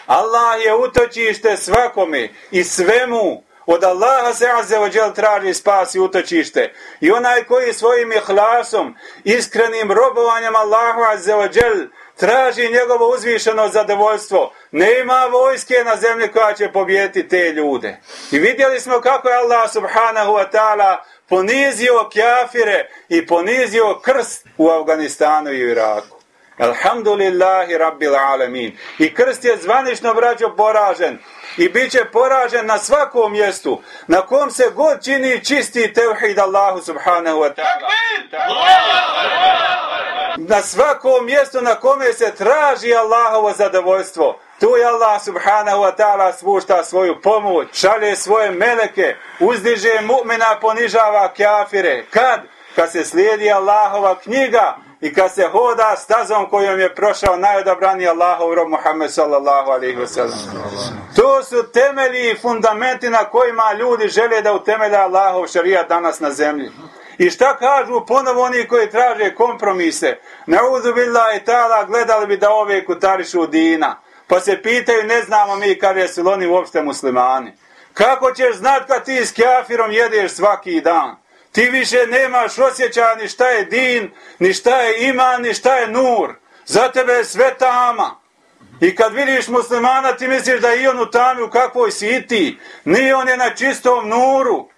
Allah je utočište svakome i svemu. Od Allaha se azzawajal traži spas i utočište. I onaj koji svojim ihlasom, iskrenim robovanjem Allahu azzawajal traži njegovo uzvišeno zadovoljstvo. Nema vojske na zemlji koja će pobijeti te ljude. I vidjeli smo kako je Allah subhanahu wa ta'ala ponizio kjafire i ponizio krst u Afganistanu i Iraku. Alhamdulillahi rabbil alamin. I krst je zvanično braćo poražen. I bit će poražen na svakom mjestu. Na kom se god čini čisti tevhid Allahu subhanahu wa ta'ala. Na svakom mjestu na kome se traži Allahovo zadovoljstvo. Tu je Allah subhanahu wa ta'ala spušta svoju pomoć, šalje svoje meleke, uzdiže mu'mina, ponižava kafire. Kad? Kad se slijedi Allahova knjiga, i kad se hoda stazom kojom je prošao najodabrani Allahov rob Muhammed sallallahu alaihi wa sallam. To su temelji i fundamenti na kojima ljudi žele da utemelja Allahov šarijat danas na zemlji. I šta kažu ponovo oni koji traže kompromise? Nauzu billahi ta'ala gledali bi da ove kutarišu dina. Pa se pitaju, ne znamo mi kad jesu oni uopšte muslimani. Kako ćeš znat kad ti s kafirom jedeš svaki dan? Ti više nemaš osjećaja ni šta je din, ni šta je iman, ni šta je nur. Za tebe je sve tama. I kad vidiš muslimana, ti misliš da je i on u tami u kakvoj si ti. Ni on je na čistom nuru.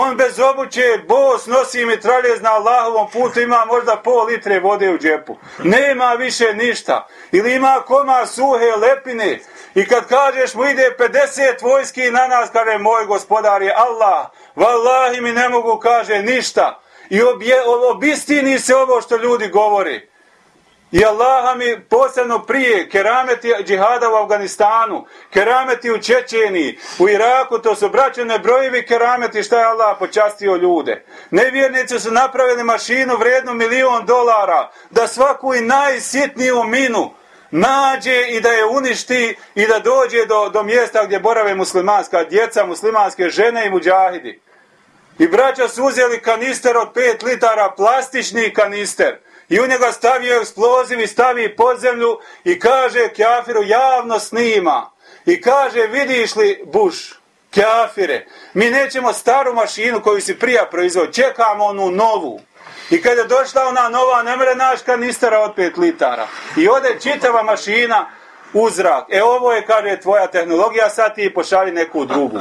On bez obuće, bos, nosi mitraljez na Allahovom putu, ima možda pol litre vode u džepu. Nema više ništa. Ili ima koma suhe lepine. I kad kažeš mu ide 50 vojski na nas, kaže moj gospodar je Allah. Wallahi mi ne mogu kaže ništa. I obje, obistini se ovo što ljudi govori. I Allaha mi posebno prije kerameti džihada u Afganistanu, kerameti u Čečeniji, u Iraku, to su braćene brojevi kerameti šta je Allah počastio ljude. Nevjernici su napravili mašinu vrednu milion dolara da svaku i najsitniju minu nađe i da je uništi i da dođe do, do mjesta gdje borave muslimanska djeca, muslimanske žene i muđahidi. I braća su uzeli kanister od 5 litara, plastični kanister. I u njega stavio eksploziv i stavi pod zemlju i kaže Kjafiru javno snima. I kaže vidiš li Buš, Kjafire, mi nećemo staru mašinu koju si prija proizvod, čekamo onu novu. I kad je došla ona nova, nemrenaška nistara od 5 litara. I ode čitava mašina u zrak. E ovo je, kaže, tvoja tehnologija, sad ti pošali neku drugu.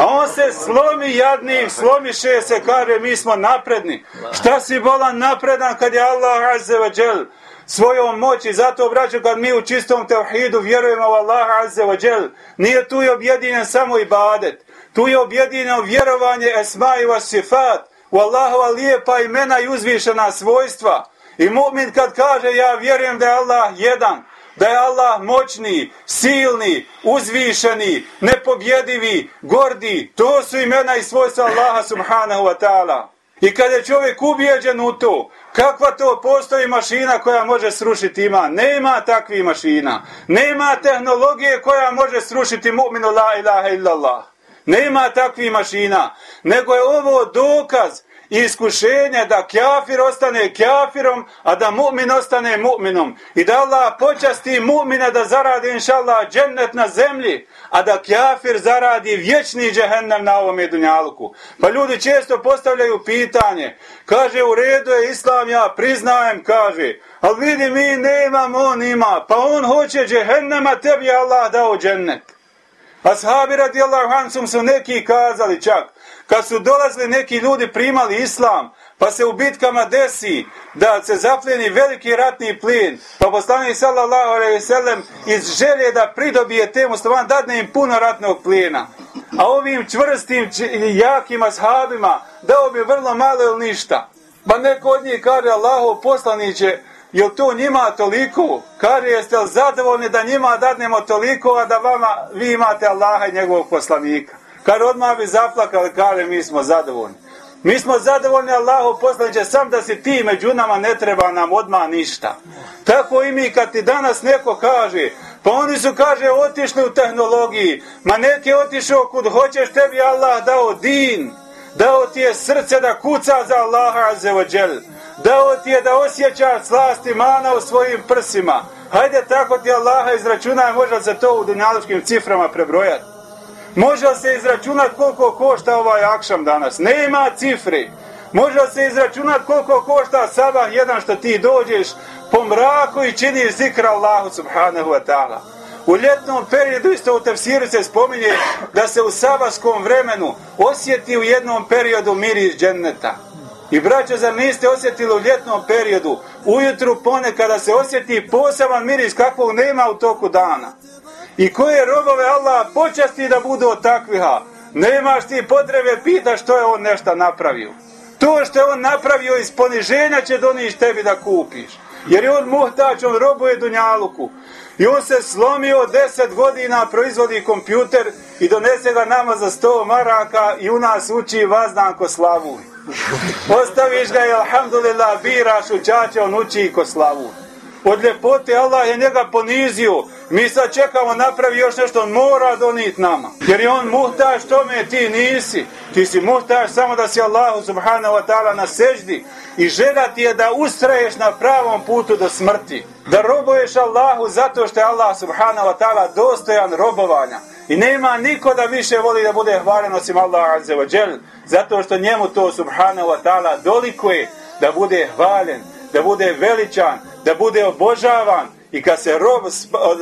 A on se slomi jadni, slomi še se, kaže, mi smo napredni. Šta si bolan napredan kad je Allah azzevađel svojom moći, zato obraću kad mi u čistom tevhidu vjerujemo u Allah azze wa nije tu je objedinjen samo ibadet, tu je objedinjeno vjerovanje esma i vasifat, u Allahova lijepa imena i uzvišena svojstva. I mu'min kad kaže ja vjerujem da je Allah jedan, da je Allah moćni, silni, uzvišeni, nepobjedivi, gordi, to su imena i svojstva Allaha subhanahu wa ta'ala. I kada je čovjek ubijeđen u to, kakva to postoji mašina koja može srušiti ima? Nema takvih mašina. Nema tehnologije koja može srušiti mu'minu la ilaha illallah. Nema takvih mašina. Nego je ovo dokaz i iskušenje da kjafir ostane kjafirom, a da mu'min ostane mu'minom. I da Allah počasti mu'mina da zaradi inša Allah džennet na zemlji, a da kjafir zaradi vječni džehennem na ovom dunjaluku. Pa ljudi često postavljaju pitanje, kaže u redu je islam, ja priznajem, kaže, ali vidi mi nemam, on ima, pa on hoće džehennema, tebi je Allah dao džennet. Ashabi radijallahu anhum su neki kazali čak, kad su dolazili neki ljudi primali islam, pa se u bitkama desi da se zapljeni veliki ratni plin, pa poslanik sallallahu alejhi ve sellem iz želje da pridobije te musliman dadne im puno ratnog plina. A ovim čvrstim jakim ashabima dao bi vrlo malo ili ništa. Pa neko od njih kaže Allahov poslaniće, je to njima toliko? Kaže, jeste li zadovoljni da njima dadnemo toliko, a da vama, vi imate Allaha i njegovog poslanika? Kar odmah bi zaplakali, kaže, mi smo zadovoljni. Mi smo zadovoljni Allahu poslaniće, sam da si ti među nama ne treba nam odmah ništa. Tako i mi kad ti danas neko kaže, pa oni su kaže otišli u tehnologiji, ma neki otišao kud hoćeš tebi Allah dao din, dao ti je srce da kuca za Allaha azzawajal, dao ti je da osjećaš slast imana u svojim prsima. Hajde tako ti Allaha izračunaj, može se to u dunjaločkim ciframa prebrojati. Može se izračunati koliko košta ovaj akšam danas. Nema cifri. Može se izračunati koliko košta sabah jedan što ti dođeš po mraku i činiš zikra Allahu subhanahu wa ta'ala. U ljetnom periodu isto u tefsiru se spominje da se u sabaskom vremenu osjeti u jednom periodu miris dženneta. I braćo, zar niste osjetili u ljetnom periodu, ujutru ponekada se osjeti poseban miris kakvog nema u toku dana i koje robove Allah počasti da budu od takviha, nemaš ti potrebe pita što je on nešto napravio. To što je on napravio iz poniženja će doniš tebi da kupiš. Jer je on muhtač, on robuje Dunjaluku. I on se slomio deset godina, proizvodi kompjuter i donese ga nama za sto maraka i u nas uči vazdanko slavuj. slavu. Ostaviš ga i alhamdulillah biraš u čače, on uči ko slavu. Od ljepote Allah je njega ponizio. Mi sad čekamo napravi još nešto, on mora donit nama. Jer je on muhtaš tome, ti nisi. Ti si muhtaš samo da si Allahu subhanahu wa ta'ala na seždi. I želja ti je da ustraješ na pravom putu do smrti. Da robuješ Allahu zato što je Allah subhanahu wa ta'ala dostojan robovanja. I nema niko da više voli da bude hvalen osim Allah azze wa džel. Zato što njemu to subhanahu wa ta'ala dolikuje da bude hvalen, da bude veličan, da bude obožavan i kad se rob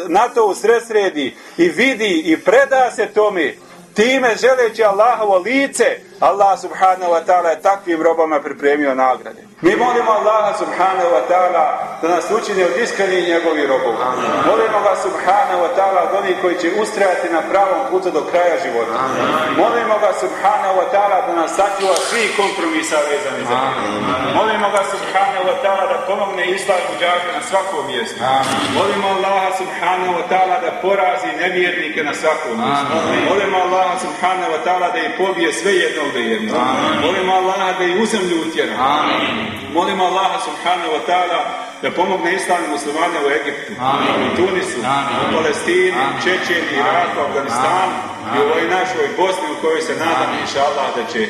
na to usresredi i vidi i preda se tome, time želeći Allahovo lice, Allah subhanahu wa ta'ala je takvim robama pripremio nagrade. Mi molimo Allaha subhanahu wa ta'ala da nas učini od iskrenih njegovi robova. Molimo ga subhanahu wa ta'ala od onih koji će ustrajati na pravom putu do kraja života. Amen. Molimo ga subhanahu wa ta'ala da nas sačuva svi kompromisa vezani za njim. Molimo ga subhanahu wa ta'ala da pomogne islamu džađu na svakom mjestu. Amen. Molimo Allaha subhanahu wa ta'ala da porazi nevjernike na svakom mjestu. Molimo Allaha subhanahu wa ta'ala da ih pobije sve jednog do jednog. Molimo Allaha da ih u zemlju utjera. Amen. Molimo Allaha subhanahu wa ta'ala da pomogne islami muslimane u Egiptu, Amin. u Tunisu, Amin. u Palestini, Amin. Čečeni, Iraku, Afganistanu i u ovoj našoj Bosni u kojoj se nadam, inša Allah, da će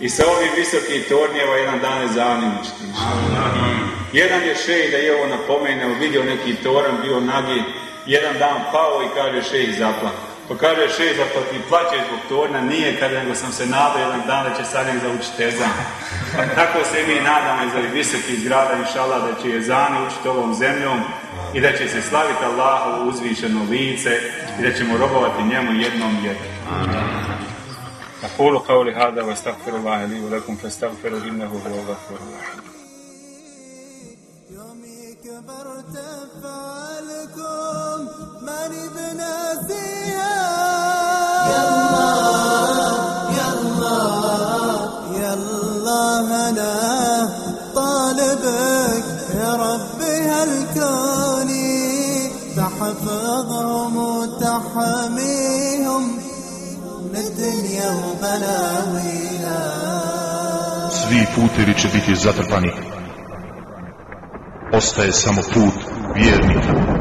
i sa ovim visokim tornjeva jedan dan je zavničiti. Jedan je šej da je ovo napomenuo, vidio neki toran, bio nagi, jedan dan pao i kaže šej zaplakao. Pa kaže šeza, pa ti plaće zbog torna, nije kada nego sam se nadao jedan dan da će sadnjeg zaučiti ezan. Tako se mi nadamo iz ovih visokih zgrada, inšala, da će jezani učiti ovom zemljom i da će se slaviti Allah u uzvišeno lice i da ćemo robovati njemu jednom jednom. أقول قولي هذا واستغفر الله لي ولكم فاستغفروا إنه هو الغفور الرحيم يومي كبرت فعلكم من بناسيها يا هالكوني تحفظهم وتحميهم من الدنيا وبلاويها Svi putevi će biti zatrpani. Ostaje samo put vjernika.